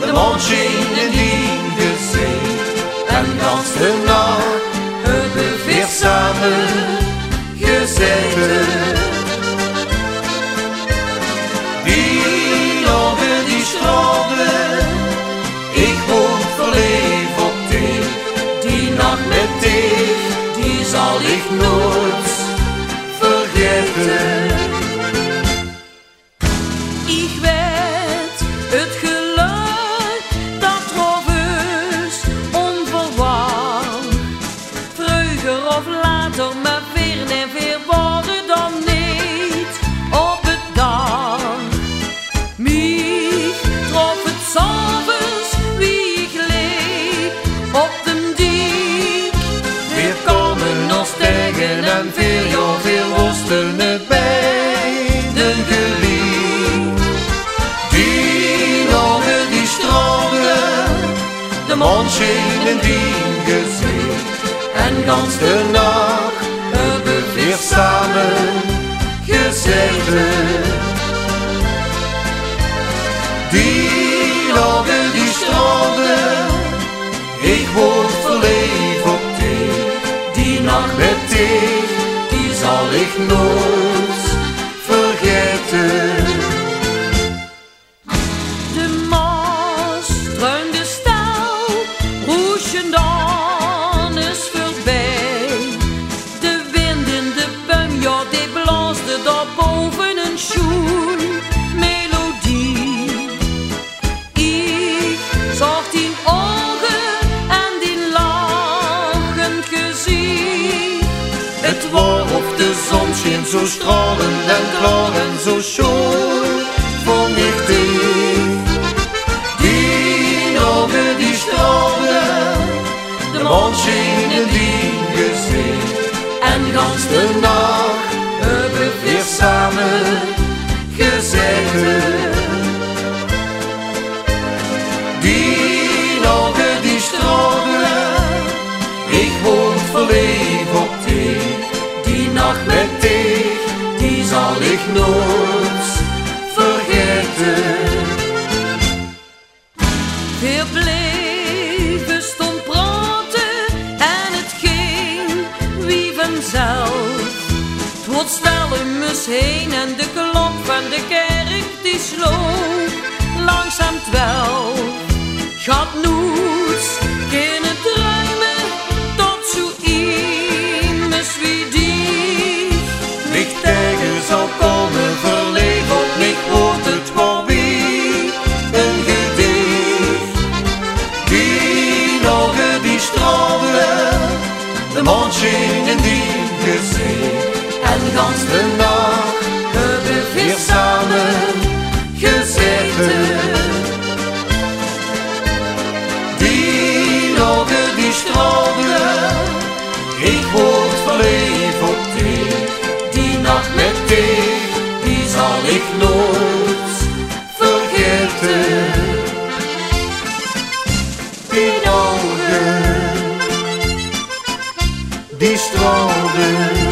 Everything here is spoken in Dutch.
de mond scheen in die gezicht. En gans de nacht hebben we weer samen gezeten. Die ogen die straalden, ik word verleefd op dich. Die nacht met dich, die zal ik nooit vergeten. In die gezicht. En gans de nacht hebben we weer samen gezeten. Die ogen die straalden, ik word verleefd op dich. Die nacht met dich, die zal ik nooit gezicht. Het was of de zon scheen zo stralend en klaar en zo schoon voor. Die ogen die straalden, de mond scheen in die gezicht. En gans de nacht zal ik nooit vergeten. Weer bleven stond praten en het ging wie vanzelf. Het wordt heen en de klok van de kerk die sloeg langzaam nu Fortune indeed could and God's the night. older